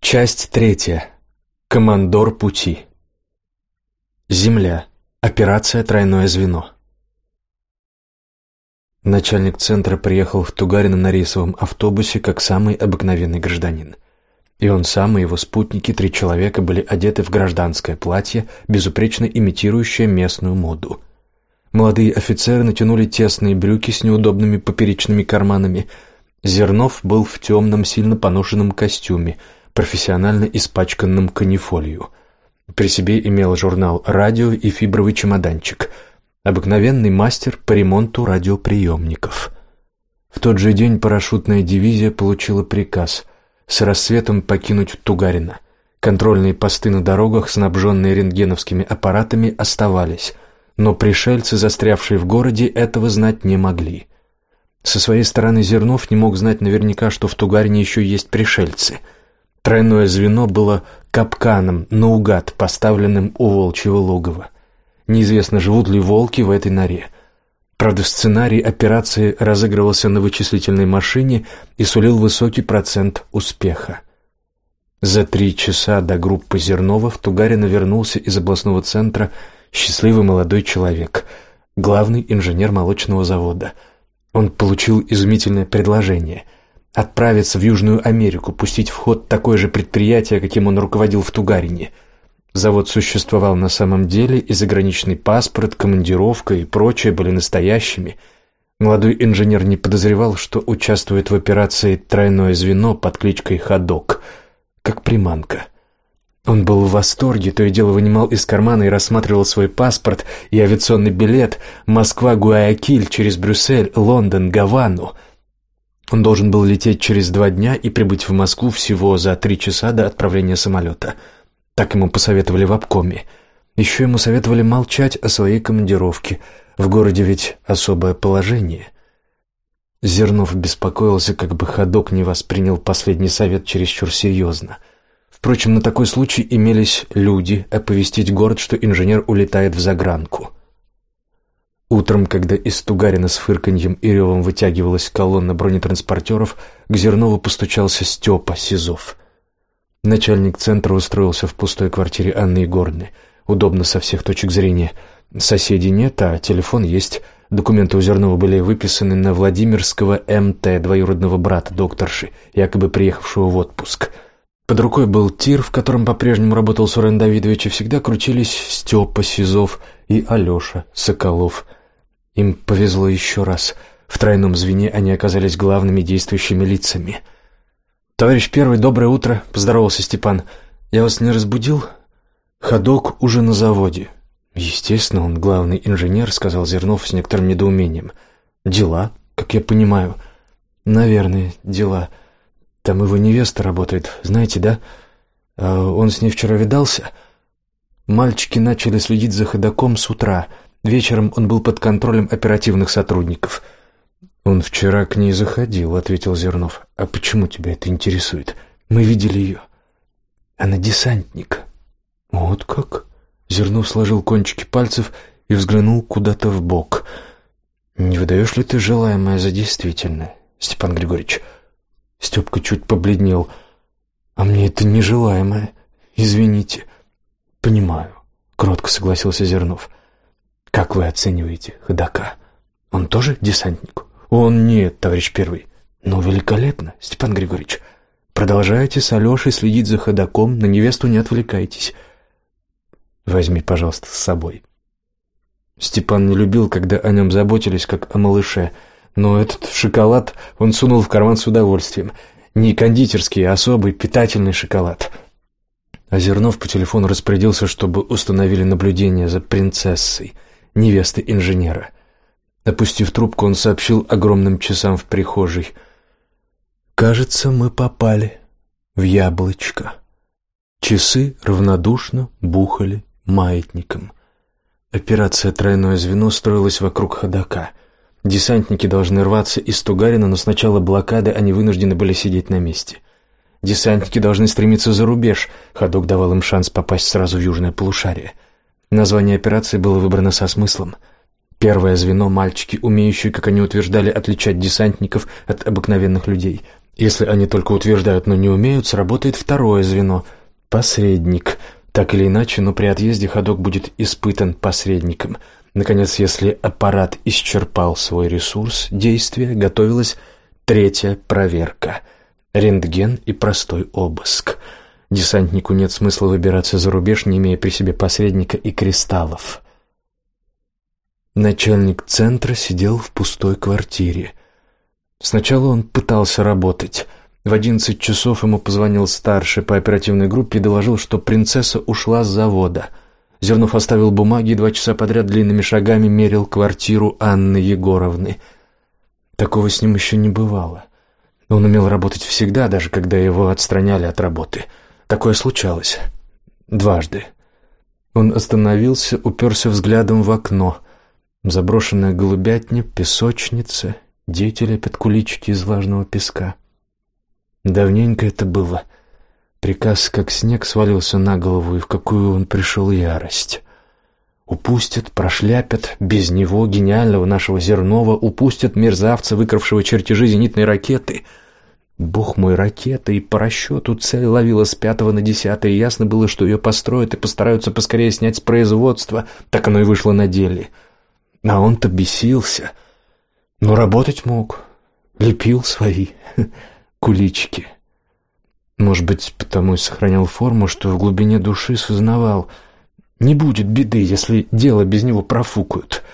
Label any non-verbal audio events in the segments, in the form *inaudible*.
Часть третья. Командор пути. Земля. Операция «Тройное звено». Начальник центра приехал в Тугарино на рейсовом автобусе как самый обыкновенный гражданин. И он сам и его спутники, три человека, были одеты в гражданское платье, безупречно имитирующее местную моду. Молодые офицеры натянули тесные брюки с неудобными поперечными карманами. Зернов был в темном, сильно поношенном костюме – профессионально испачканным канифолью. При себе имел журнал «Радио» и фибровый чемоданчик. Обыкновенный мастер по ремонту радиоприемников. В тот же день парашютная дивизия получила приказ с рассветом покинуть Тугарина. Контрольные посты на дорогах, снабженные рентгеновскими аппаратами, оставались, но пришельцы, застрявшие в городе, этого знать не могли. Со своей стороны Зернов не мог знать наверняка, что в Тугарине еще есть пришельцы – Тройное звено было капканом, наугад поставленным у волчьего логова. Неизвестно, живут ли волки в этой норе. Правда, сценарий операции разыгрывался на вычислительной машине и сулил высокий процент успеха. За три часа до группы Зернова в Тугарина вернулся из областного центра счастливый молодой человек, главный инженер молочного завода. Он получил изумительное предложение – отправиться в Южную Америку, пустить в ход такое же предприятие, каким он руководил в Тугарине. Завод существовал на самом деле, и заграничный паспорт, командировка и прочее были настоящими. Молодой инженер не подозревал, что участвует в операции «Тройное звено» под кличкой «Ходок», как приманка. Он был в восторге, то и дело вынимал из кармана и рассматривал свой паспорт и авиационный билет «Москва-Гуаякиль» через Брюссель, Лондон, Гавану – он должен был лететь через два дня и прибыть в Москву всего за три часа до отправления самолета. Так ему посоветовали в обкоме. Еще ему советовали молчать о своей командировке. В городе ведь особое положение. Зернов беспокоился, как бы ходок не воспринял последний совет чересчур серьезно. Впрочем, на такой случай имелись люди оповестить город, что инженер улетает в загранку. Утром, когда из Тугарина с фырканьем и ревом вытягивалась колонна бронетранспортеров, к Зернову постучался Степа Сизов. Начальник центра устроился в пустой квартире Анны Егоровны. Удобно со всех точек зрения. Соседей нет, а телефон есть. Документы у Зернова были выписаны на Владимирского МТ, двоюродного брата докторши, якобы приехавшего в отпуск. Под рукой был тир, в котором по-прежнему работал Сурен Давидович, и всегда крутились Степа Сизов и Алеша Соколов – им повезло еще раз. В тройном звене они оказались главными действующими лицами. «Товарищ первый, доброе утро!» — поздоровался Степан. «Я вас не разбудил?» «Ходок уже на заводе». «Естественно, он главный инженер», — сказал Зернов с некоторым недоумением. «Дела, как я понимаю». «Наверное, дела. Там его невеста работает, знаете, да? А он с ней вчера видался?» Мальчики начали следить за ходоком с утра — Вечером он был под контролем оперативных сотрудников. «Он вчера к ней заходил», — ответил Зернов. «А почему тебя это интересует? Мы видели ее». «Она десантник». «Вот как?» Зернов сложил кончики пальцев и взглянул куда-то в бок. «Не выдаешь ли ты желаемое за действительное, Степан Григорьевич?» Степка чуть побледнел. «А мне это нежелаемое. Извините». «Понимаю», — кротко согласился Зернов. Как вы оцениваете ходока? Он тоже десантник? Он нет, товарищ первый. Ну, великолепно, Степан Григорьевич. Продолжайте с Алешей следить за ходоком, на невесту не отвлекайтесь. Возьми, пожалуйста, с собой. Степан не любил, когда о нем заботились, как о малыше, но этот шоколад он сунул в карман с удовольствием. Не кондитерский, а особый питательный шоколад. Озернов по телефону распорядился, чтобы установили наблюдение за принцессой — невесты инженера. Опустив трубку, он сообщил огромным часам в прихожей. «Кажется, мы попали в яблочко». Часы равнодушно бухали маятником. Операция «Тройное звено» строилась вокруг ходока. Десантники должны рваться из Тугарина, но сначала блокады они вынуждены были сидеть на месте. Десантники должны стремиться за рубеж, ходок давал им шанс попасть сразу в южное полушарие – Название операции было выбрано со смыслом. Первое звено – мальчики, умеющие, как они утверждали, отличать десантников от обыкновенных людей. Если они только утверждают, но не умеют, сработает второе звено — посредник. Так или иначе, но при отъезде ходок будет испытан посредником. Наконец, если аппарат исчерпал свой ресурс действия, готовилась третья проверка — рентген и простой обыск. Десантнику нет смысла выбираться за рубеж, не имея при себе посредника и кристаллов. Начальник центра сидел в пустой квартире. Сначала он пытался работать. В одиннадцать часов ему позвонил старший по оперативной группе и доложил, что принцесса ушла с завода. Зернов оставил бумаги и два часа подряд длинными шагами мерил квартиру Анны Егоровны. Такого с ним еще не бывало. Он умел работать всегда, даже когда его отстраняли от работы. Такое случалось. Дважды. Он остановился, уперся взглядом в окно. Заброшенная голубятня, песочница — Дети лепят куличики из влажного песка. Давненько это было. Приказ, как снег, свалился на голову, и в какую он пришел ярость. Упустят, прошляпят, без него, гениального нашего Зернова, упустят мерзавца, выкравшего чертежи зенитной ракеты. Бог мой, ракета, и по расчету цель ловила с пятого на десятое, и ясно было, что ее построят и постараются поскорее снять с производства. Так оно и вышло на деле. А он-то бесился — но работать мог. Лепил свои *laughs* куличики. Может быть, потому и сохранял форму, что в глубине души сознавал, не будет беды, если дело без него профукают.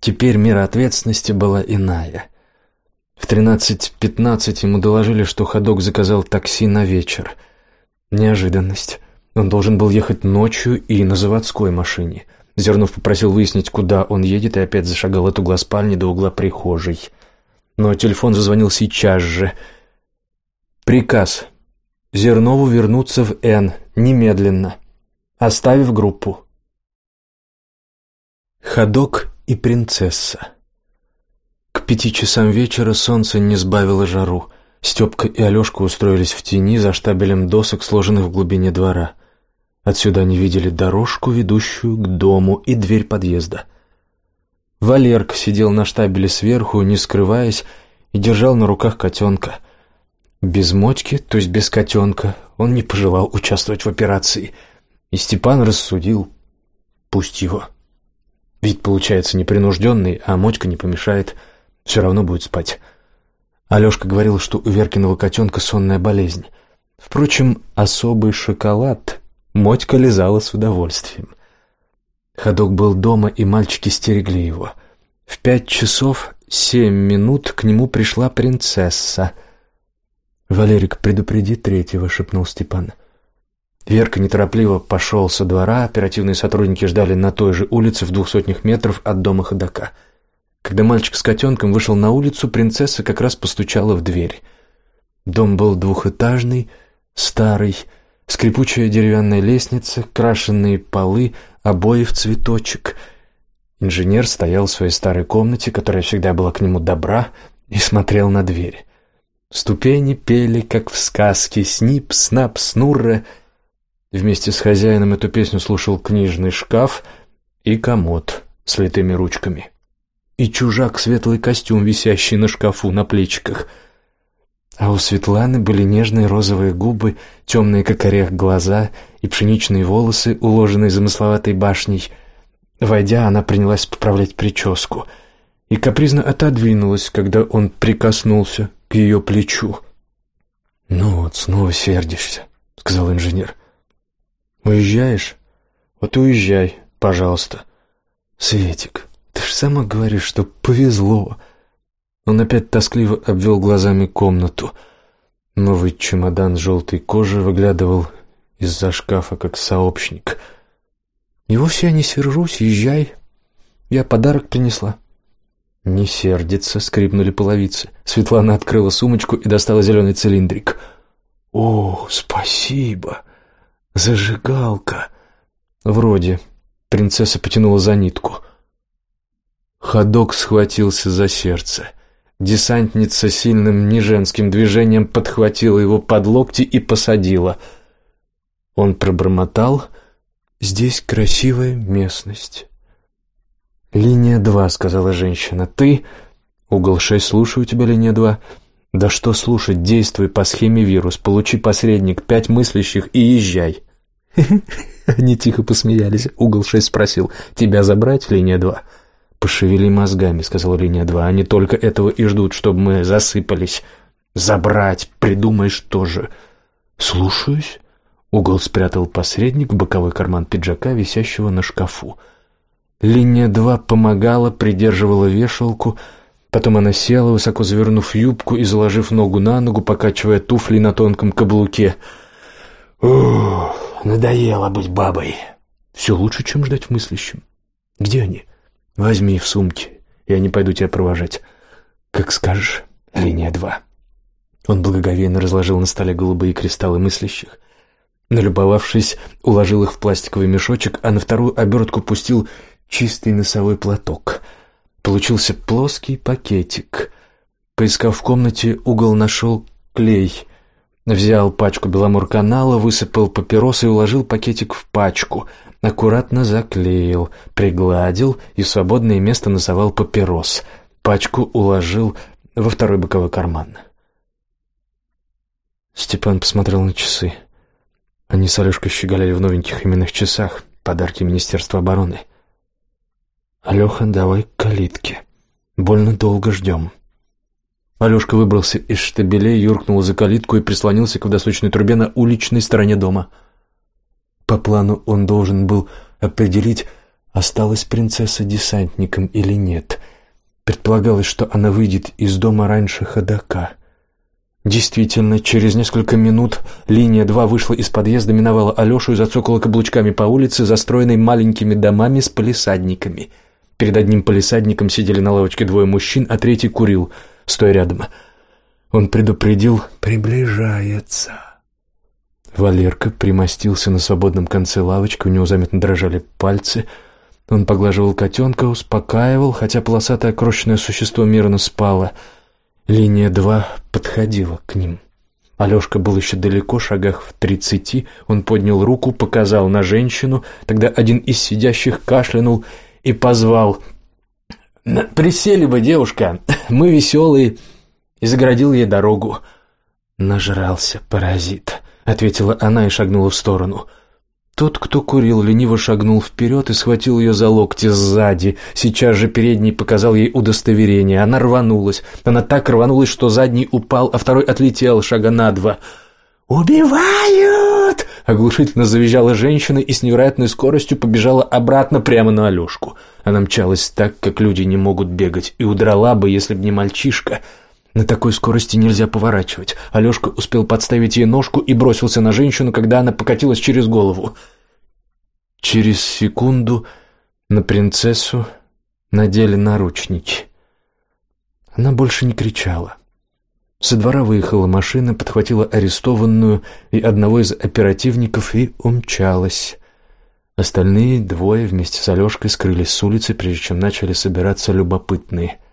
Теперь мера ответственности была иная. В тринадцать пятнадцать ему доложили, что ходок заказал такси на вечер. Неожиданность. Он должен был ехать ночью и на заводской машине — Зернов попросил выяснить, куда он едет, и опять зашагал от угла спальни до угла прихожей. Но телефон зазвонил сейчас же. Приказ. Зернову вернуться в Н. Немедленно. Оставив группу. Ходок и принцесса. К пяти часам вечера солнце не сбавило жару. Степка и Алешка устроились в тени за штабелем досок, сложенных в глубине двора. Отсюда они видели дорожку, ведущую к дому, и дверь подъезда. Валерк сидел на штабеле сверху, не скрываясь, и держал на руках котенка. Без мочки, то есть без котенка, он не пожелал участвовать в операции. И Степан рассудил, пусть его. Вид получается непринужденный, а мочка не помешает, все равно будет спать. Алешка говорил, что у Веркиного котенка сонная болезнь. Впрочем, особый шоколад Мотька лизала с удовольствием. Ходок был дома, и мальчики стерегли его. В пять часов семь минут к нему пришла принцесса. «Валерик, предупреди третьего», — шепнул Степан. Верка неторопливо пошел со двора, оперативные сотрудники ждали на той же улице в двух сотнях метров от дома ходока. Когда мальчик с котенком вышел на улицу, принцесса как раз постучала в дверь. Дом был двухэтажный, старый, Скрипучая деревянная лестница, крашенные полы, обои в цветочек. Инженер стоял в своей старой комнате, которая всегда была к нему добра, и смотрел на дверь. Ступени пели, как в сказке, снип, снап, снурра. Вместе с хозяином эту песню слушал книжный шкаф и комод с литыми ручками. И чужак светлый костюм, висящий на шкафу на плечиках — а у Светланы были нежные розовые губы, темные как орех глаза и пшеничные волосы, уложенные замысловатой башней. Войдя, она принялась поправлять прическу и капризно отодвинулась, когда он прикоснулся к ее плечу. «Ну вот, снова сердишься», — сказал инженер. «Уезжаешь? Вот уезжай, пожалуйста». «Светик, сама говоришь, что повезло». Он опять тоскливо обвел глазами комнату. Новый чемодан желтой кожи выглядывал из-за шкафа, как сообщник. «И вовсе я не сержусь, езжай. Я подарок принесла». «Не сердится», — скрипнули половицы. Светлана открыла сумочку и достала зеленый цилиндрик. «О, спасибо! Зажигалка!» «Вроде». Принцесса потянула за нитку. Ходок схватился за сердце. Десантница сильным неженским движением подхватила его под локти и посадила. Он пробормотал «Здесь красивая местность». «Линия два», — сказала женщина. «Ты...» «Угол шесть, слушаю тебя, линия два». Да что слушать, действуй по схеме вирус, получи посредник, пять мыслящих и езжай. *laughs* Они тихо посмеялись. Угол шесть спросил, тебя забрать, линия два? «Пошевели мозгами», — сказала линия два. «Они только этого и ждут, чтобы мы засыпались. Забрать, придумаешь тоже». «Слушаюсь». Угол спрятал посредник в боковой карман пиджака, висящего на шкафу. Линия два помогала, придерживала вешалку. Потом она села, высоко завернув юбку и заложив ногу на ногу, покачивая туфли на тонком каблуке. «Ух, надоело быть бабой. Все лучше, чем ждать в мыслящем. Где они?» Возьми в сумке, я не пойду тебя провожать. Как скажешь, линия два. Он благоговейно разложил на столе голубые кристаллы мыслящих. Налюбовавшись, уложил их в пластиковый мешочек, а на вторую обертку пустил чистый носовой платок. Получился плоский пакетик. Поискав в комнате, угол нашел клей. Взял пачку беломорканала, высыпал папиросы и уложил пакетик в пачку, аккуратно заклеил, пригладил и в свободное место носовал папирос. Пачку уложил во второй боковой карман. Степан посмотрел на часы. Они с Алешкой щеголяли в новеньких именных часах, подарки Министерства обороны. «Алеха, давай к калитке. Больно долго ждем». Алешка выбрался из штабелей, юркнул за калитку и прислонился к водосточной трубе на уличной стороне дома – по плану он должен был определить, осталась принцесса десантником или нет. Предполагалось, что она выйдет из дома раньше ходока. Действительно, через несколько минут линия 2 вышла из подъезда, миновала Алешу и зацокала каблучками по улице, застроенной маленькими домами с палисадниками. Перед одним палисадником сидели на лавочке двое мужчин, а третий курил, стоя рядом. Он предупредил «приближается». Валерка примостился на свободном конце лавочки, у него заметно дрожали пальцы. Он поглаживал котенка, успокаивал, хотя полосатое крошечное существо мирно спало. Линия два подходила к ним. Алешка был еще далеко, шагах в тридцати. Он поднял руку, показал на женщину. Тогда один из сидящих кашлянул и позвал. «Присели бы, девушка, *laughs* мы веселые!» И загородил ей дорогу. Нажрался паразит ответила она и шагнула в сторону. Тот, кто курил, лениво шагнул вперед и схватил ее за локти сзади. Сейчас же передний показал ей удостоверение. Она рванулась. Она так рванулась, что задний упал, а второй отлетел шага на два. «Убивают!» — оглушительно завизжала женщина и с невероятной скоростью побежала обратно прямо на Алешку. Она мчалась так, как люди не могут бегать, и удрала бы, если б не мальчишка — на такой скорости нельзя поворачивать. Алешка успел подставить ей ножку и бросился на женщину, когда она покатилась через голову. Через секунду на принцессу надели наручники. Она больше не кричала. Со двора выехала машина, подхватила арестованную и одного из оперативников и умчалась. Остальные двое вместе с Алешкой скрылись с улицы, прежде чем начали собираться любопытные –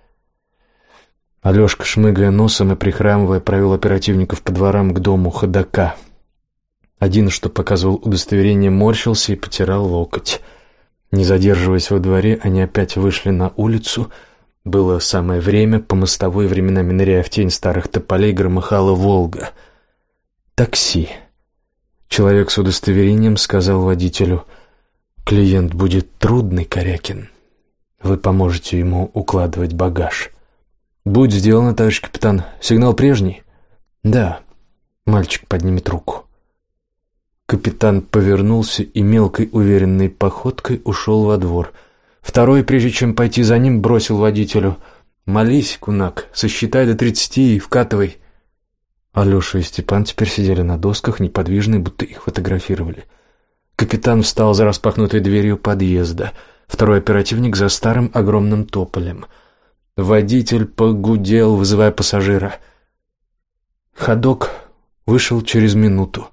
Алешка, шмыгая носом и прихрамывая, провел оперативников по дворам к дому ходока. Один, что показывал удостоверение, морщился и потирал локоть. Не задерживаясь во дворе, они опять вышли на улицу. Было самое время, по мостовой, временами ныряя в тень старых тополей, громыхала «Волга». «Такси». Человек с удостоверением сказал водителю, «Клиент будет трудный, Корякин. Вы поможете ему укладывать багаж». «Будь сделано, товарищ капитан. Сигнал прежний?» «Да». Мальчик поднимет руку. Капитан повернулся и мелкой уверенной походкой ушел во двор. Второй, прежде чем пойти за ним, бросил водителю. «Молись, кунак, сосчитай до тридцати и вкатывай». Алеша и Степан теперь сидели на досках, неподвижные, будто их фотографировали. Капитан встал за распахнутой дверью подъезда. Второй оперативник за старым огромным тополем — Водитель погудел, вызывая пассажира. Ходок вышел через минуту.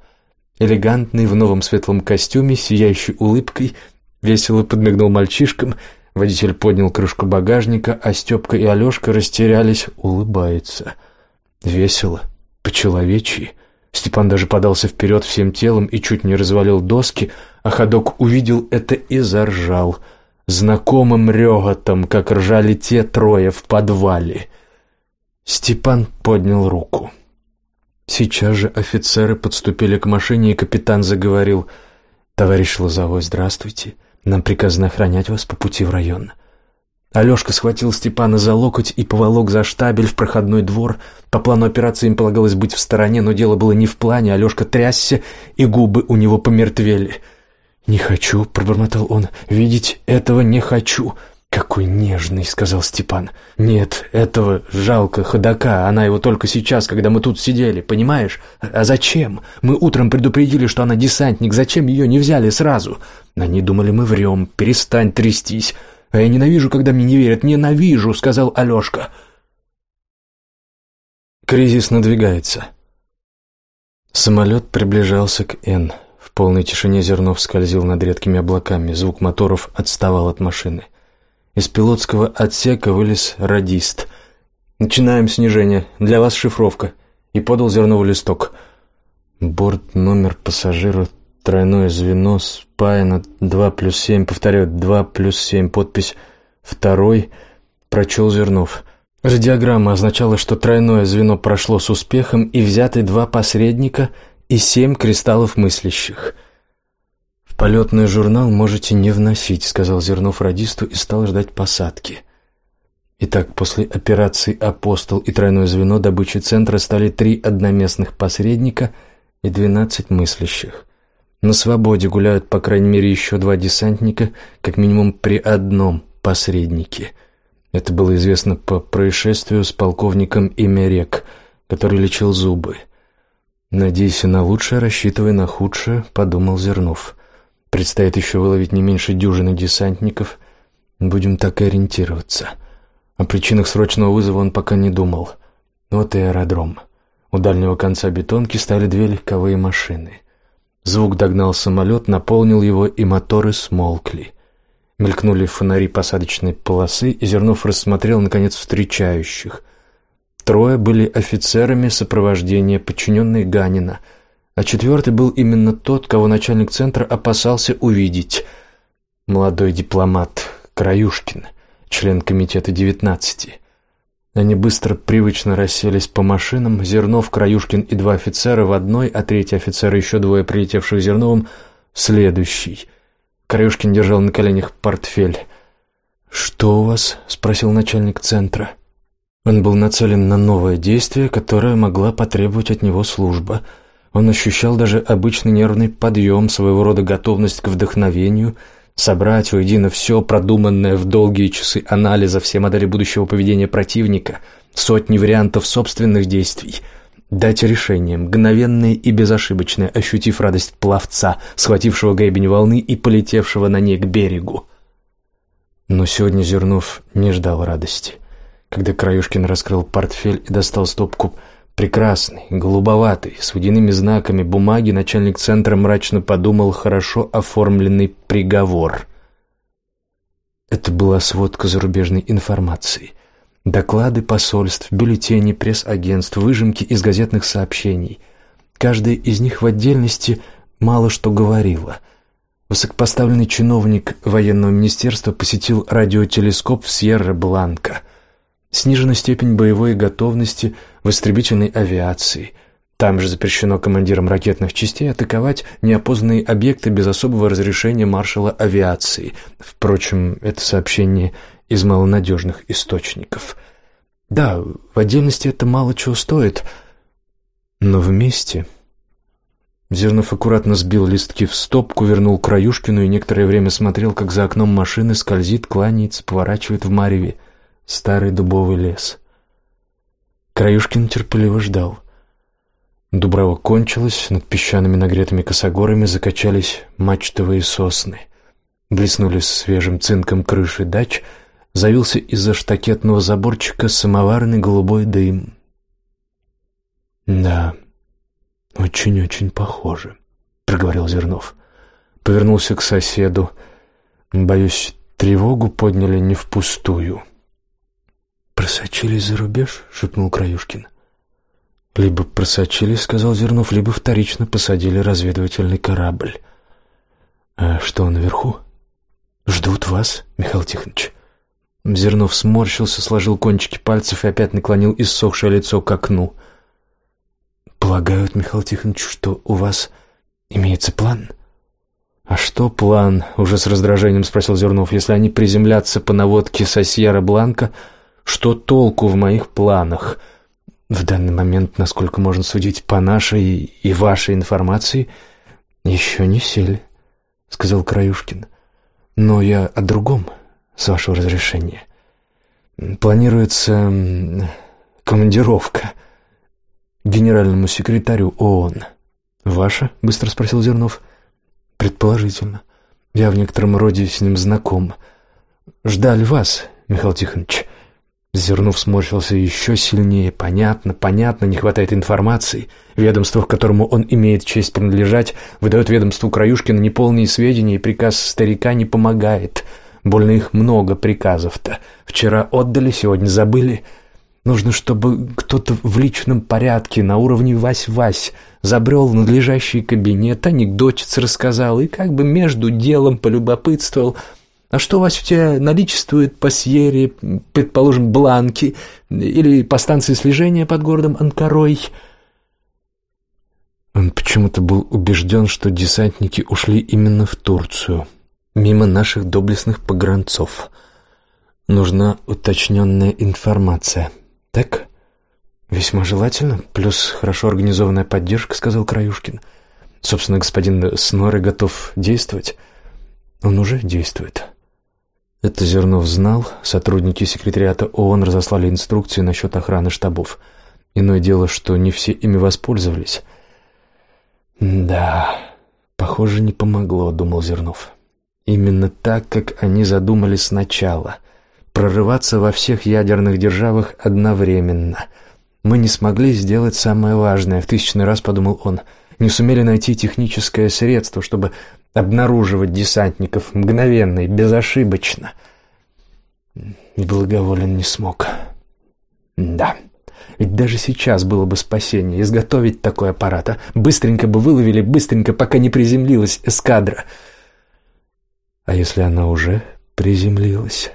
Элегантный, в новом светлом костюме, сияющий улыбкой, весело подмигнул мальчишкам. Водитель поднял крышку багажника, а Степка и Алешка растерялись, улыбается. Весело, по-человечьи. Степан даже подался вперед всем телом и чуть не развалил доски, а ходок увидел это и заржал — знакомым рёготом, как ржали те трое в подвале. Степан поднял руку. Сейчас же офицеры подступили к машине, и капитан заговорил. «Товарищ Лозовой, здравствуйте. Нам приказано охранять вас по пути в район». Алешка схватил Степана за локоть и поволок за штабель в проходной двор. По плану операции им полагалось быть в стороне, но дело было не в плане. Алешка трясся, и губы у него помертвели. «Не хочу», — пробормотал он, — «видеть этого не хочу». «Какой нежный», — сказал Степан. «Нет, этого жалко ходока, она его только сейчас, когда мы тут сидели, понимаешь? А зачем? Мы утром предупредили, что она десантник, зачем ее не взяли сразу? Они думали, мы врем, перестань трястись. А я ненавижу, когда мне не верят, ненавижу», — сказал Алешка. Кризис надвигается. Самолет приближался к «Н». В полной тишине Зернов скользил над редкими облаками, звук моторов отставал от машины. Из пилотского отсека вылез радист. «Начинаем снижение. Для вас шифровка». И подал Зернову листок. Борт, номер пассажира, тройное звено, спаяно, 2 плюс 7, повторяю, 2 плюс 7, подпись «Второй», прочел Зернов. Радиограмма означала, что тройное звено прошло с успехом и взяты два посредника и семь кристаллов мыслящих – «Полетный журнал можете не вносить», — сказал Зернов радисту и стал ждать посадки. Итак, после операции «Апостол» и «Тройное звено» добычи центра стали три одноместных посредника и двенадцать мыслящих. На свободе гуляют, по крайней мере, еще два десантника, как минимум при одном посреднике. Это было известно по происшествию с полковником Имерек, который лечил зубы. «Надейся на лучшее, рассчитывай на худшее», — подумал Зернов. Предстоит еще выловить не меньше дюжины десантников. Будем так и ориентироваться. О причинах срочного вызова он пока не думал. Вот и аэродром. У дальнего конца бетонки стали две легковые машины. Звук догнал самолет, наполнил его, и моторы смолкли. Мелькнули фонари посадочной полосы, и Зернов рассмотрел, наконец, встречающих. Трое были офицерами сопровождения, подчиненные Ганина — а четвертый был именно тот, кого начальник центра опасался увидеть. Молодой дипломат Краюшкин, член комитета девятнадцати. Они быстро, привычно расселись по машинам, Зернов, Краюшкин и два офицера в одной, а третий офицер и еще двое прилетевших Зерновым следующий. Краюшкин держал на коленях портфель. «Что у вас?» — спросил начальник центра. Он был нацелен на новое действие, которое могла потребовать от него служба — он ощущал даже обычный нервный подъем, своего рода готовность к вдохновению, собрать воедино все продуманное в долгие часы анализа все модели будущего поведения противника, сотни вариантов собственных действий, дать решение, мгновенное и безошибочное, ощутив радость пловца, схватившего гребень волны и полетевшего на ней к берегу. Но сегодня Зернов не ждал радости. Когда Краюшкин раскрыл портфель и достал стопку Прекрасный, голубоватый, с водяными знаками бумаги начальник центра мрачно подумал хорошо оформленный приговор. Это была сводка зарубежной информации. Доклады посольств, бюллетени пресс-агентств, выжимки из газетных сообщений. Каждая из них в отдельности мало что говорила. Высокопоставленный чиновник военного министерства посетил радиотелескоп в Сьерра-Бланка – Снижена степень боевой готовности в истребительной авиации. Там же запрещено командирам ракетных частей атаковать неопознанные объекты без особого разрешения маршала авиации. Впрочем, это сообщение из малонадежных источников. Да, в отдельности это мало чего стоит, но вместе... Зернов аккуратно сбил листки в стопку, вернул Краюшкину и некоторое время смотрел, как за окном машины скользит, кланяется, поворачивает в мареве старый дубовый лес. Краюшкин терпеливо ждал. Дубрава кончилась, над песчаными нагретыми косогорами закачались мачтовые сосны. Блеснули свежим цинком крыши дач, завился из-за штакетного заборчика самоварный голубой дым. «Да, очень-очень похоже», — проговорил Зернов. Повернулся к соседу. «Боюсь, тревогу подняли не впустую». «Просочились за рубеж?» — шепнул Краюшкин. «Либо просочились, — сказал Зернов, — либо вторично посадили разведывательный корабль. А что наверху?» «Ждут вас, Михаил Тихонович». Зернов сморщился, сложил кончики пальцев и опять наклонил иссохшее лицо к окну. «Полагают, Михаил Тихонович, что у вас имеется план?» «А что план?» — уже с раздражением спросил Зернов. «Если они приземлятся по наводке со Сьерра-Бланка, что толку в моих планах?» «В данный момент, насколько можно судить по нашей и вашей информации, еще не сели», — сказал Краюшкин. «Но я о другом» с вашего разрешения. Планируется командировка генеральному секретарю ООН. Ваша? быстро спросил Зернов. Предположительно. Я в некотором роде с ним знаком. Ждали вас, Михаил Тихонович. Зернов сморщился еще сильнее. Понятно, понятно, не хватает информации. Ведомство, к которому он имеет честь принадлежать, выдает ведомству Краюшкина неполные сведения, и приказ старика не помогает. Больно их много приказов-то. Вчера отдали, сегодня забыли. Нужно, чтобы кто-то в личном порядке на уровне Вась-Вась забрел в надлежащий кабинет, анекдотец рассказал и как бы между делом полюбопытствовал. А что, Вась, у тебя наличествует по Сьере, предположим, Бланки или по станции слежения под городом Анкарой? Он почему-то был убежден, что десантники ушли именно в Турцию мимо наших доблестных погранцов. Нужна уточненная информация. Так? Весьма желательно, плюс хорошо организованная поддержка, сказал Краюшкин. Собственно, господин Сноры готов действовать. Он уже действует. Это Зернов знал, сотрудники секретариата ООН разослали инструкции насчет охраны штабов. Иное дело, что не все ими воспользовались. Да, похоже, не помогло, думал Зернов. Именно так, как они задумали сначала. Прорываться во всех ядерных державах одновременно. Мы не смогли сделать самое важное, в тысячный раз подумал он. Не сумели найти техническое средство, чтобы обнаруживать десантников мгновенно и безошибочно. И благоволен не смог. Да. Ведь даже сейчас было бы спасение изготовить такой аппарат, а быстренько бы выловили, быстренько, пока не приземлилась эскадра. А если она уже приземлилась?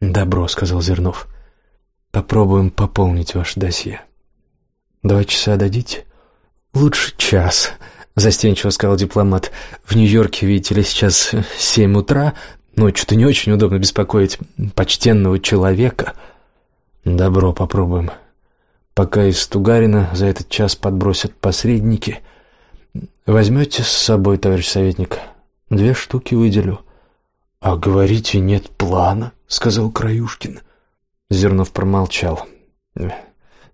«Добро», — сказал Зернов. «Попробуем пополнить ваше досье. Два часа дадите?» «Лучше час», — застенчиво сказал дипломат. «В Нью-Йорке, видите ли, сейчас семь утра. Ночью-то не очень удобно беспокоить почтенного человека». «Добро, попробуем. Пока из Тугарина за этот час подбросят посредники. Возьмете с собой, товарищ советник?» Две штуки выделю. А говорите, нет плана, сказал Краюшкин. Зернов промолчал.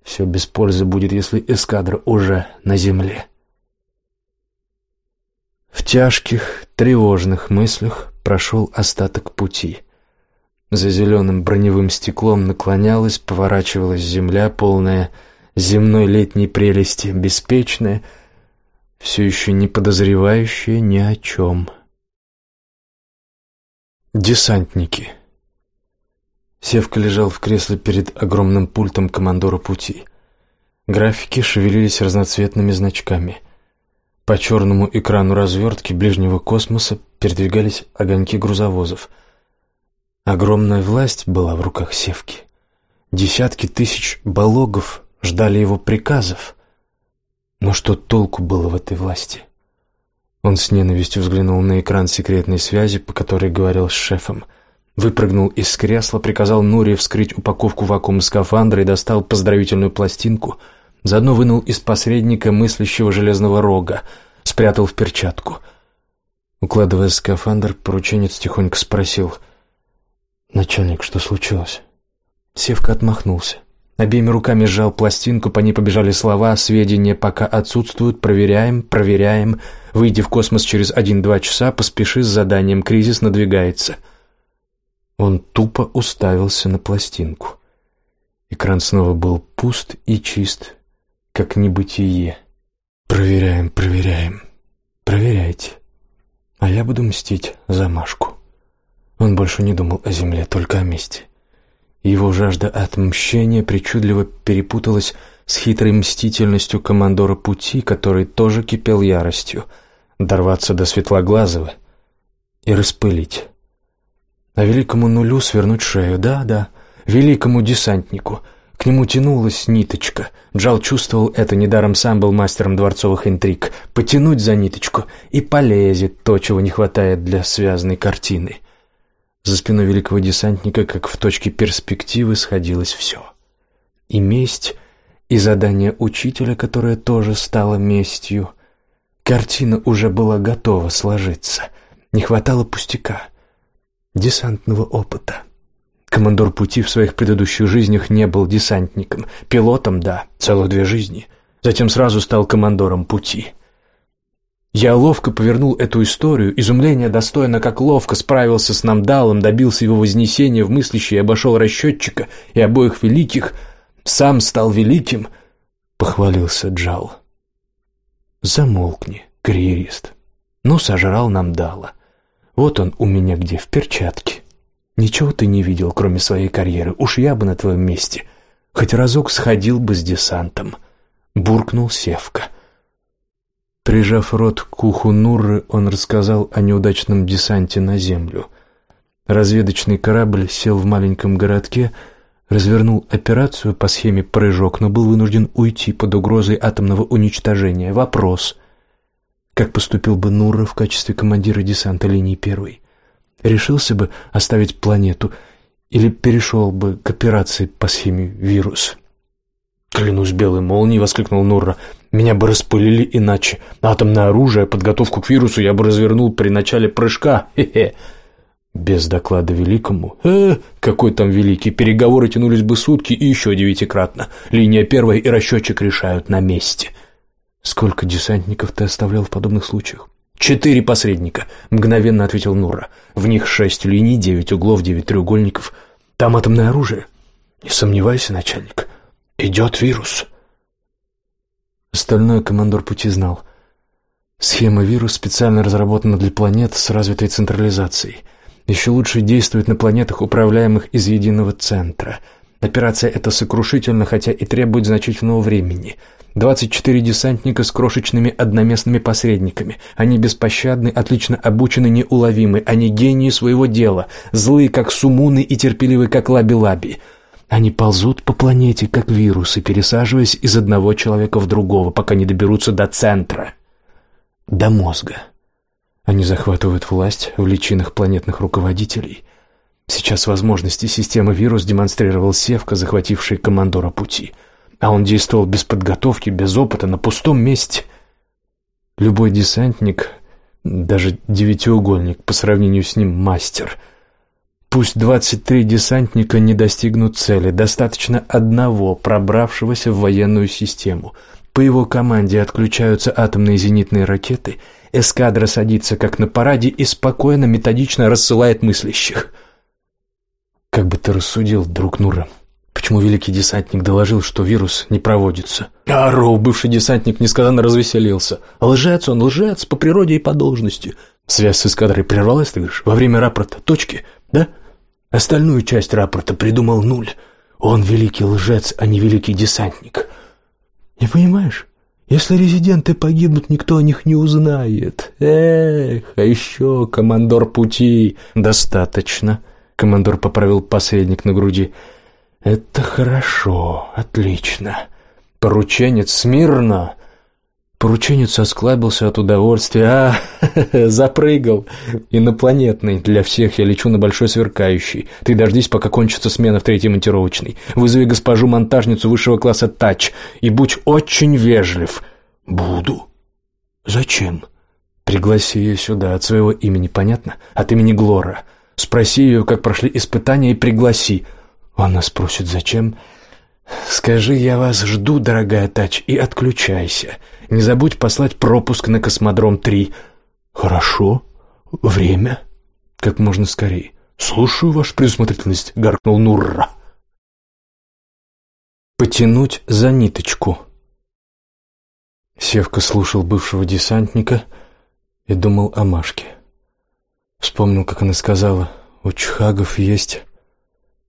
Все без пользы будет, если эскадра уже на земле. В тяжких, тревожных мыслях прошел остаток пути. За зеленым броневым стеклом наклонялась, поворачивалась земля, полная земной летней прелести, беспечная, все еще не подозревающая ни о чем. Десантники. Севка лежал в кресле перед огромным пультом командора пути. Графики шевелились разноцветными значками. По черному экрану развертки ближнего космоса передвигались огоньки грузовозов. Огромная власть была в руках Севки. Десятки тысяч балогов ждали его приказов. Но что толку было в этой власти? Он с ненавистью взглянул на экран секретной связи, по которой говорил с шефом. Выпрыгнул из кресла, приказал Нуре вскрыть упаковку вакуум-скафандра и достал поздравительную пластинку. Заодно вынул из посредника мыслящего железного рога, спрятал в перчатку. Укладывая скафандр, порученец тихонько спросил. «Начальник, что случилось?» Севка отмахнулся. Обеими руками сжал пластинку, по ней побежали слова, сведения пока отсутствуют, проверяем, проверяем. Выйди в космос через один-два часа, поспеши с заданием, кризис надвигается. Он тупо уставился на пластинку. Экран снова был пуст и чист, как небытие. Проверяем, проверяем. Проверяйте. А я буду мстить за Машку. Он больше не думал о земле, только о мести. Его жажда отмщения причудливо перепуталась с хитрой мстительностью командора пути, который тоже кипел яростью. Дорваться до Светлоглазого и распылить. А великому нулю свернуть шею, да-да, великому десантнику. К нему тянулась ниточка. Джал чувствовал это, недаром сам был мастером дворцовых интриг. Потянуть за ниточку, и полезет то, чего не хватает для связанной картины. За спиной великого десантника, как в точке перспективы, сходилось все. И месть, и задание учителя, которое тоже стало местью. Картина уже была готова сложиться. Не хватало пустяка, десантного опыта. Командор пути в своих предыдущих жизнях не был десантником. Пилотом, да, целых две жизни. Затем сразу стал командором пути. Я ловко повернул эту историю, изумление достойно, как ловко справился с Намдалом, добился его вознесения в мыслящее, обошел расчетчика и обоих великих, сам стал великим, похвалился Джал. Замолкни, карьерист. Ну, сожрал Намдала. Вот он у меня где, в перчатке. Ничего ты не видел, кроме своей карьеры. Уж я бы на твоем месте хоть разок сходил бы с десантом. Буркнул Севка. Прижав рот к уху Нурры, он рассказал о неудачном десанте на землю. Разведочный корабль сел в маленьком городке, развернул операцию по схеме «Прыжок», но был вынужден уйти под угрозой атомного уничтожения. Вопрос. Как поступил бы Нурра в качестве командира десанта линии первой? Решился бы оставить планету или перешел бы к операции по схеме «Вирус». «Клянусь белой молнией!» — воскликнул Нурра. «Меня бы распылили иначе. Атомное оружие, подготовку к вирусу я бы развернул при начале прыжка. Хе-хе!» Без доклада великому? Э, какой там великий? Переговоры тянулись бы сутки и еще девятикратно. Линия первая и расчетчик решают на месте. Сколько десантников ты оставлял в подобных случаях? «Четыре посредника», — мгновенно ответил Нура. «В них шесть линий, девять углов, девять треугольников. Там атомное оружие». «Не сомневайся, начальник. Идет вирус». Остальное командор пути знал. Схема вирус специально разработана для планет с развитой централизацией. Еще лучше действует на планетах, управляемых из единого центра. Операция эта сокрушительна, хотя и требует значительного времени — 24 десантника с крошечными одноместными посредниками. Они беспощадны, отлично обучены, неуловимы. Они гении своего дела, злые, как сумуны, и терпеливы, как лаби-лаби. Они ползут по планете, как вирусы, пересаживаясь из одного человека в другого, пока не доберутся до центра, до мозга. Они захватывают власть в личинах планетных руководителей. Сейчас возможности системы вирус демонстрировал Севка, захвативший командора пути — а он действовал без подготовки, без опыта, на пустом месте. Любой десантник, даже девятиугольник, по сравнению с ним мастер. Пусть двадцать три десантника не достигнут цели, достаточно одного, пробравшегося в военную систему. По его команде отключаются атомные зенитные ракеты, эскадра садится как на параде и спокойно, методично рассылает мыслящих. Как бы ты рассудил, друг Нура, Почему великий десантник доложил, что вирус не проводится? А бывший десантник, несказанно развеселился. Лжец он, лжец по природе и по должности. Связь с эскадрой прервалась, ты говоришь, во время рапорта точки, да? Остальную часть рапорта придумал нуль. Он великий лжец, а не великий десантник. Не понимаешь? Если резиденты погибнут, никто о них не узнает. Эх, а еще командор пути. Достаточно. Командор поправил посредник на груди. «Это хорошо, отлично. Порученец смирно!» Порученец осклабился от удовольствия. «А, *laughs* запрыгал! Инопланетный. Для всех я лечу на большой сверкающий. Ты дождись, пока кончится смена в третьей монтировочной. Вызови госпожу монтажницу высшего класса Тач и будь очень вежлив». «Буду». «Зачем?» «Пригласи ее сюда. От своего имени, понятно? От имени Глора. Спроси ее, как прошли испытания, и пригласи. Она спросит, зачем? Скажи, я вас жду, дорогая Тач, и отключайся. Не забудь послать пропуск на космодром 3. Хорошо. Время? Как можно скорее. Слушаю вашу предусмотрительность, гаркнул Нурра. Потянуть за ниточку. Севка слушал бывшего десантника и думал о Машке. Вспомнил, как она сказала, у Чхагов есть...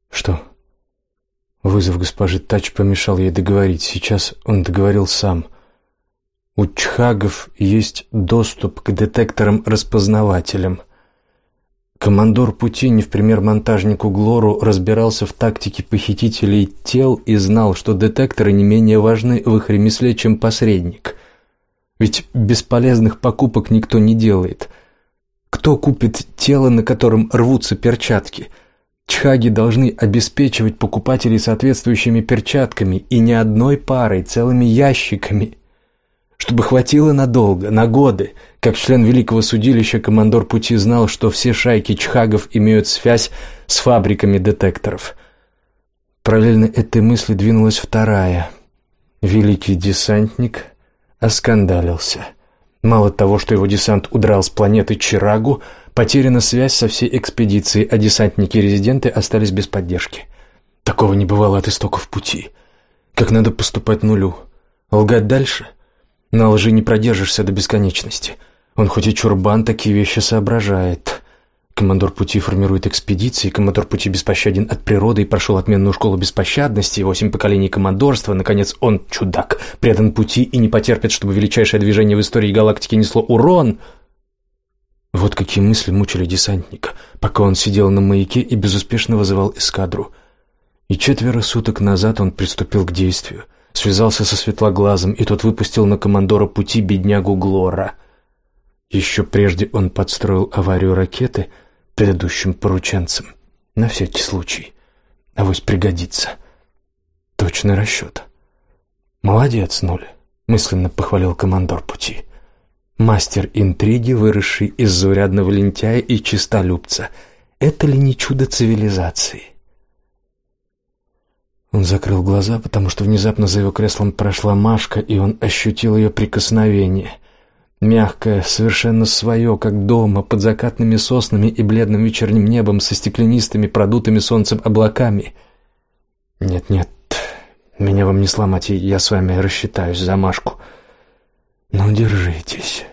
Что? Вызов госпожи Тач помешал ей договорить. Сейчас он договорил сам. У Чхагов есть доступ к детекторам-распознавателям. Командор пути, не в пример монтажнику Глору, разбирался в тактике похитителей тел и знал, что детекторы не менее важны в их ремесле, чем посредник. Ведь бесполезных покупок никто не делает. Кто купит тело, на котором рвутся перчатки? Чхаги должны обеспечивать покупателей соответствующими перчатками и не одной парой, целыми ящиками чтобы хватило надолго, на годы. Как член Великого судилища командор пути знал, что все шайки чхагов имеют связь с фабриками детекторов. Параллельно этой мысли двинулась вторая. Великий десантник оскандалился. Мало того, что его десант удрал с планеты Чирагу, потеряна связь со всей экспедицией, а десантники-резиденты остались без поддержки. Такого не бывало от истоков пути. Как надо поступать нулю? Лгать дальше — на лжи не продержишься до бесконечности. Он хоть и чурбан, такие вещи соображает. Командор пути формирует экспедиции, командор пути беспощаден от природы и прошел отменную школу беспощадности, восемь поколений командорства, наконец он чудак, предан пути и не потерпит, чтобы величайшее движение в истории галактики несло урон. Вот какие мысли мучили десантника, пока он сидел на маяке и безуспешно вызывал эскадру. И четверо суток назад он приступил к действию — связался со Светлоглазым, и тот выпустил на командора пути беднягу Глора. Еще прежде он подстроил аварию ракеты предыдущим порученцам. На всякий случай. Авось пригодится. Точный расчет. «Молодец, Нуль», — мысленно похвалил командор пути. «Мастер интриги, выросший из заурядного лентяя и чистолюбца. Это ли не чудо цивилизации?» Он закрыл глаза, потому что внезапно за его креслом прошла Машка, и он ощутил ее прикосновение. Мягкое, совершенно свое, как дома, под закатными соснами и бледным вечерним небом со стеклянистыми, продутыми солнцем облаками. «Нет-нет, меня вам не сломать, и я с вами рассчитаюсь за Машку. Ну, держитесь».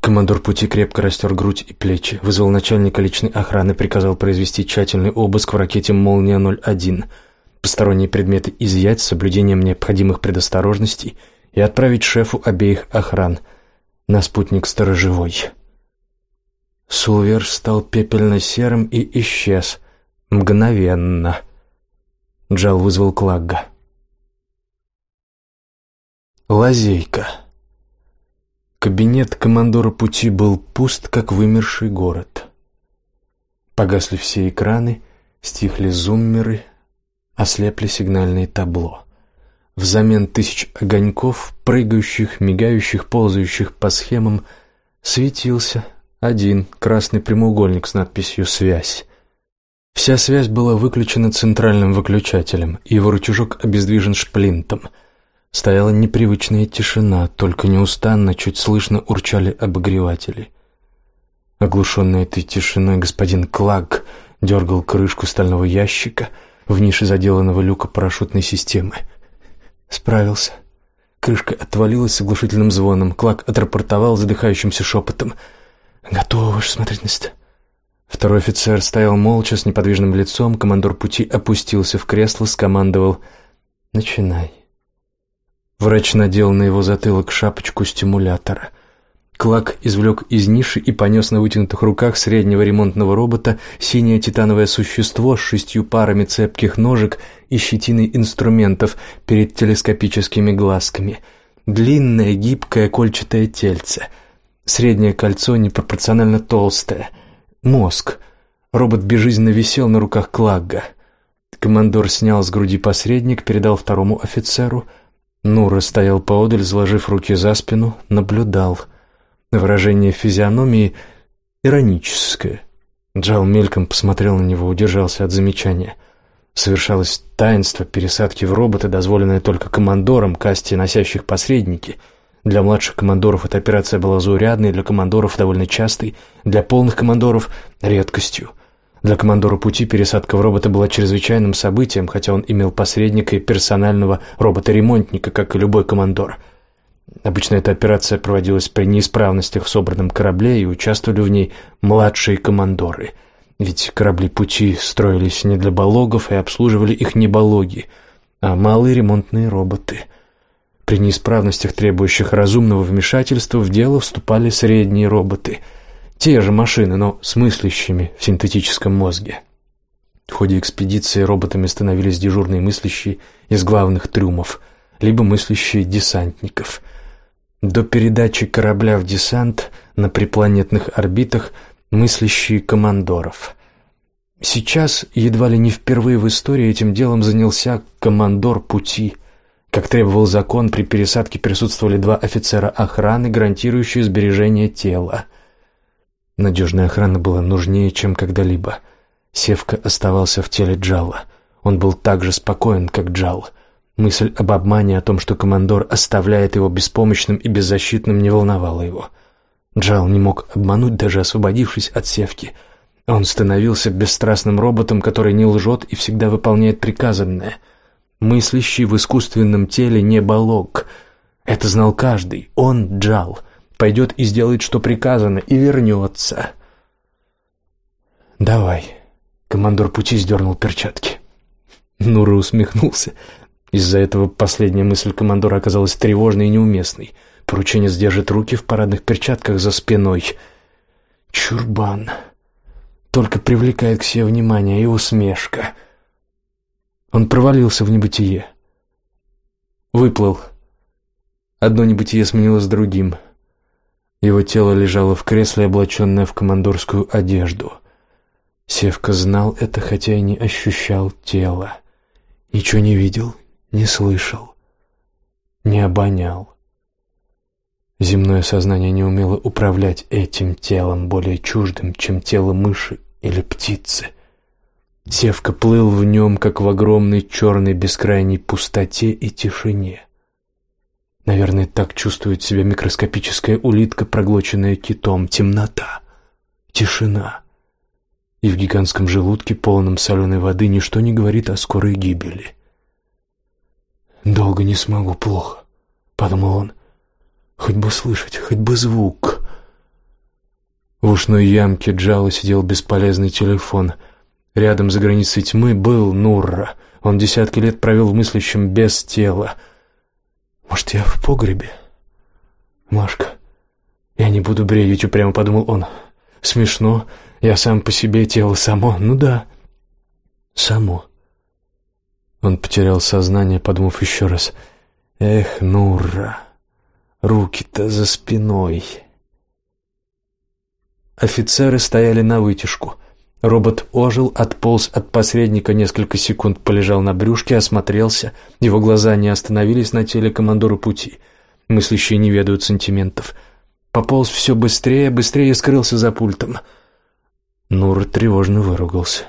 Командор пути крепко растер грудь и плечи, вызвал начальника личной охраны, приказал произвести тщательный обыск в ракете «Молния-01», посторонние предметы изъять с соблюдением необходимых предосторожностей и отправить шефу обеих охран на спутник сторожевой. Сулвер стал пепельно-серым и исчез. Мгновенно. Джал вызвал Клагга. Лазейка. Кабинет командора пути был пуст, как вымерший город. Погасли все экраны, стихли зуммеры, ослепли сигнальные табло. Взамен тысяч огоньков, прыгающих, мигающих, ползающих по схемам, светился один красный прямоугольник с надписью «Связь». Вся связь была выключена центральным выключателем, и его рычажок обездвижен шплинтом. Стояла непривычная тишина, только неустанно, чуть слышно урчали обогреватели. Оглушенный этой тишиной господин Клаг дергал крышку стального ящика — в нише заделанного люка парашютной системы. Справился. Крышка отвалилась с оглушительным звоном. Клак отрапортовал задыхающимся шепотом. «Готово, ваша смотрительность». Второй офицер стоял молча, с неподвижным лицом. Командор пути опустился в кресло, скомандовал «Начинай». Врач надел на его затылок шапочку стимулятора. Клак извлек из ниши и понес на вытянутых руках среднего ремонтного робота синее титановое существо с шестью парами цепких ножек и щетиной инструментов перед телескопическими глазками. Длинное, гибкое, кольчатое тельце. Среднее кольцо непропорционально толстое. Мозг. Робот безжизненно висел на руках Клагга. Командор снял с груди посредник, передал второму офицеру. Нура стоял поодаль, заложив руки за спину, наблюдал — Выражение физиономии ироническое. Джал мельком посмотрел на него, удержался от замечания. Совершалось таинство пересадки в робота, дозволенное только командорам, касте носящих посредники. Для младших командоров эта операция была заурядной, для командоров довольно частой, для полных командоров — редкостью. Для командора пути пересадка в робота была чрезвычайным событием, хотя он имел посредника и персонального робота-ремонтника, как и любой командор — Обычно эта операция проводилась при неисправностях в собранном корабле, и участвовали в ней младшие командоры. Ведь корабли пути строились не для балогов, и обслуживали их не балоги, а малые ремонтные роботы. При неисправностях, требующих разумного вмешательства, в дело вступали средние роботы. Те же машины, но с мыслящими в синтетическом мозге. В ходе экспедиции роботами становились дежурные мыслящие из главных трюмов, либо мыслящие десантников. До передачи корабля в десант на припланетных орбитах мыслящие командоров. Сейчас, едва ли не впервые в истории, этим делом занялся командор пути. Как требовал закон, при пересадке присутствовали два офицера охраны, гарантирующие сбережение тела. Надежная охрана была нужнее, чем когда-либо. Севка оставался в теле Джала. Он был так же спокоен, как Джал. Мысль об обмане, о том, что командор оставляет его беспомощным и беззащитным, не волновала его. Джал не мог обмануть, даже освободившись от Севки. Он становился бесстрастным роботом, который не лжет и всегда выполняет приказанное. Мыслящий в искусственном теле не балок. Это знал каждый. Он Джал. Пойдет и сделает, что приказано, и вернется. «Давай», Командор пути сдернул перчатки. Нура усмехнулся. Из-за этого последняя мысль командора оказалась тревожной и неуместной. Порученец держит руки в парадных перчатках за спиной. Чурбан. Только привлекает к себе внимание и усмешка. Он провалился в небытие. Выплыл. Одно небытие сменилось другим. Его тело лежало в кресле, облаченное в командорскую одежду — Севка знал это, хотя и не ощущал тела. Ничего не видел, не слышал, не обонял. Земное сознание не умело управлять этим телом, более чуждым, чем тело мыши или птицы. Севка плыл в нем, как в огромной черной бескрайней пустоте и тишине. Наверное, так чувствует себя микроскопическая улитка, проглоченная китом. Темнота, тишина и в гигантском желудке, полном соленой воды, ничто не говорит о скорой гибели. «Долго не смогу, плохо», — подумал он. «Хоть бы слышать, хоть бы звук». В ушной ямке Джала сидел бесполезный телефон. Рядом за границей тьмы был Нурра. Он десятки лет провел в мыслящем без тела. «Может, я в погребе?» «Машка, я не буду бредить», — упрямо подумал он. «Смешно. Я сам по себе, тело само. Ну да, само. Он потерял сознание, подумав еще раз. Эх, Нура, руки-то за спиной. Офицеры стояли на вытяжку. Робот ожил, отполз от посредника, несколько секунд полежал на брюшке, осмотрелся. Его глаза не остановились на теле командора пути. Мыслящие не ведают сантиментов. Пополз все быстрее, быстрее скрылся за пультом. — Нур тревожно выругался.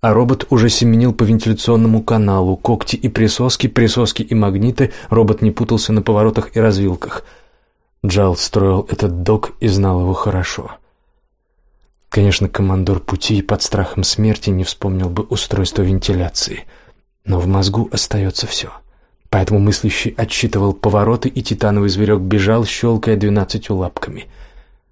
А робот уже семенил по вентиляционному каналу. Когти и присоски, присоски и магниты. Робот не путался на поворотах и развилках. Джал строил этот док и знал его хорошо. Конечно, командор пути под страхом смерти не вспомнил бы устройство вентиляции. Но в мозгу остается все. Поэтому мыслящий отсчитывал повороты, и титановый зверек бежал, щелкая двенадцатью лапками.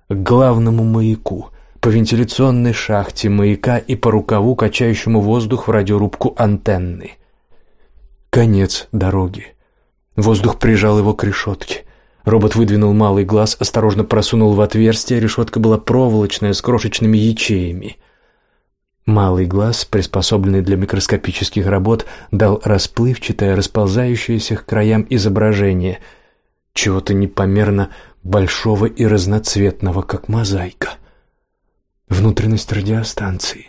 К главному маяку — по вентиляционной шахте маяка и по рукаву, качающему воздух в радиорубку антенны. Конец дороги. Воздух прижал его к решетке. Робот выдвинул малый глаз, осторожно просунул в отверстие, решетка была проволочная, с крошечными ячеями. Малый глаз, приспособленный для микроскопических работ, дал расплывчатое, расползающееся к краям изображение, чего-то непомерно большого и разноцветного, как мозаика — Внутренность радиостанции.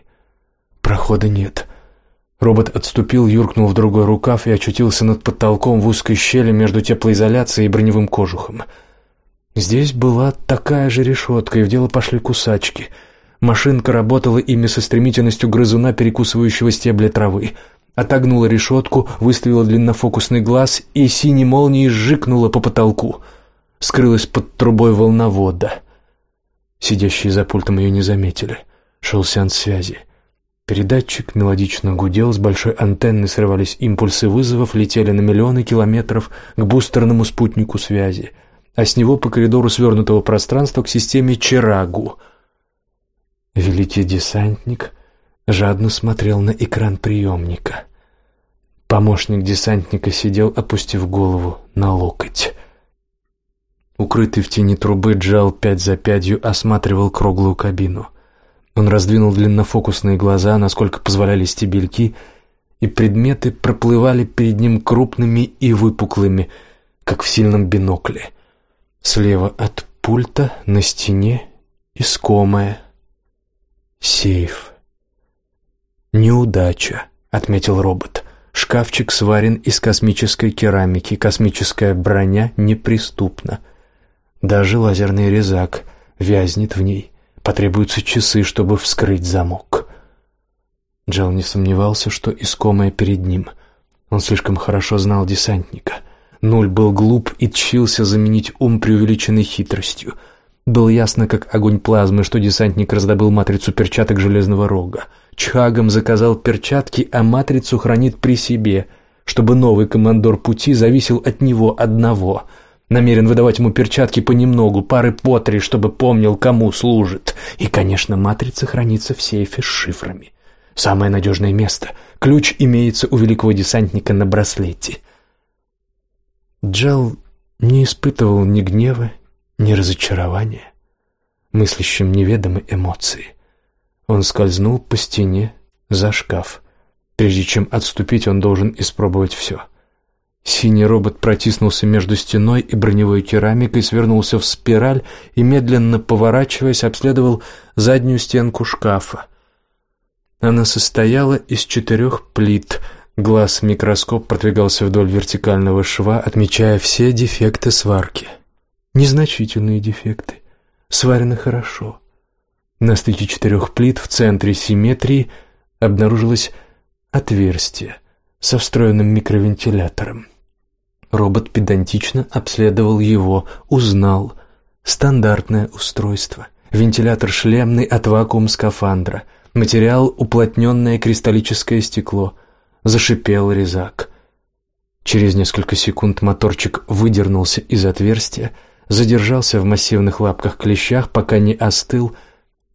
Прохода нет. Робот отступил, юркнул в другой рукав и очутился над потолком в узкой щели между теплоизоляцией и броневым кожухом. Здесь была такая же решетка, и в дело пошли кусачки. Машинка работала ими со стремительностью грызуна, перекусывающего стебли травы. Отогнула решетку, выставила длиннофокусный глаз и синей молнией сжикнула по потолку. Скрылась под трубой волновода. Сидящие за пультом ее не заметили. Шел сеанс связи. Передатчик мелодично гудел, с большой антенны срывались импульсы вызовов, летели на миллионы километров к бустерному спутнику связи, а с него по коридору свернутого пространства к системе Чирагу. Великий десантник жадно смотрел на экран приемника. Помощник десантника сидел, опустив голову на локоть. Укрытый в тени трубы, Джал пять за пятью осматривал круглую кабину. Он раздвинул длиннофокусные глаза, насколько позволяли стебельки, и предметы проплывали перед ним крупными и выпуклыми, как в сильном бинокле. Слева от пульта на стене искомое. Сейф. «Неудача», — отметил робот. «Шкафчик сварен из космической керамики, космическая броня неприступна. Даже лазерный резак вязнет в ней. Потребуются часы, чтобы вскрыть замок». Джел не сомневался, что искомое перед ним. Он слишком хорошо знал десантника. Нуль был глуп и тщился заменить ум преувеличенной хитростью. Было ясно, как огонь плазмы, что десантник раздобыл матрицу перчаток железного рога. Чхагом заказал перчатки, а матрицу хранит при себе, чтобы новый командор пути зависел от него одного. Намерен выдавать ему перчатки понемногу, пары по три, чтобы помнил, кому служит. И, конечно, матрица хранится в сейфе с шифрами. Самое надежное место. Ключ имеется у великого десантника на браслете. Джал не испытывал ни гнева, ни разочарования, мыслящим неведомой эмоции. Он скользнул по стене за шкаф. Прежде чем отступить, он должен испробовать все. Синий робот протиснулся между стеной и броневой керамикой, свернулся в спираль и, медленно поворачиваясь, обследовал заднюю стенку шкафа. Она состояла из четырех плит. Глаз-микроскоп продвигался вдоль вертикального шва, отмечая все дефекты сварки. Незначительные дефекты. Сварены хорошо. На стыке четырех плит в центре симметрии обнаружилось отверстие со встроенным микровентилятором. Робот педантично обследовал его, узнал. Стандартное устройство. Вентилятор шлемный от вакуум-скафандра – Материал — уплотненное кристаллическое стекло. Зашипел резак. Через несколько секунд моторчик выдернулся из отверстия, задержался в массивных лапках-клещах, пока не остыл,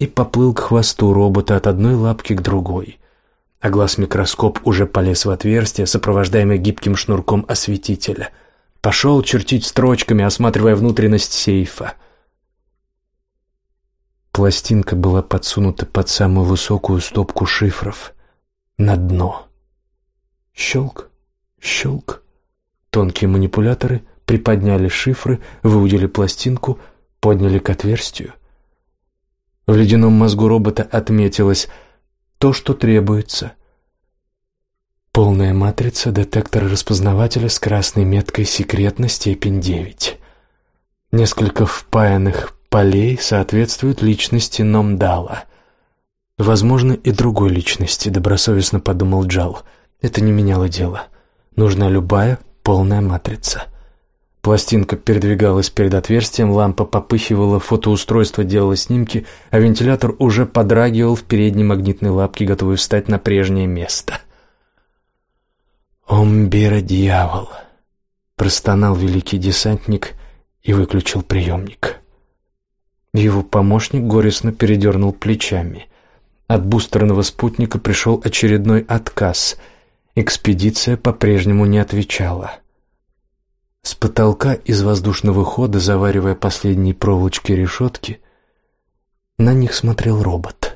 и поплыл к хвосту робота от одной лапки к другой. А глаз-микроскоп уже полез в отверстие, сопровождаемый гибким шнурком осветителя. Пошел чертить строчками, осматривая внутренность сейфа — Пластинка была подсунута под самую высокую стопку шифров, на дно. Щелк, щелк. Тонкие манипуляторы приподняли шифры, выудили пластинку, подняли к отверстию. В ледяном мозгу робота отметилось то, что требуется. Полная матрица детектора распознавателя с красной меткой «Секретно» степень 9. Несколько впаянных полей соответствуют личности Номдала. Возможно, и другой личности, добросовестно подумал Джал. Это не меняло дело. Нужна любая полная матрица. Пластинка передвигалась перед отверстием, лампа попыхивала, фотоустройство делало снимки, а вентилятор уже подрагивал в передней магнитной лапке, готовый встать на прежнее место. «Омбира, дьявол!» — простонал великий десантник и выключил приемник. Его помощник горестно передернул плечами. От бустерного спутника пришел очередной отказ. Экспедиция по-прежнему не отвечала. С потолка из воздушного хода, заваривая последние проволочки решетки, на них смотрел робот.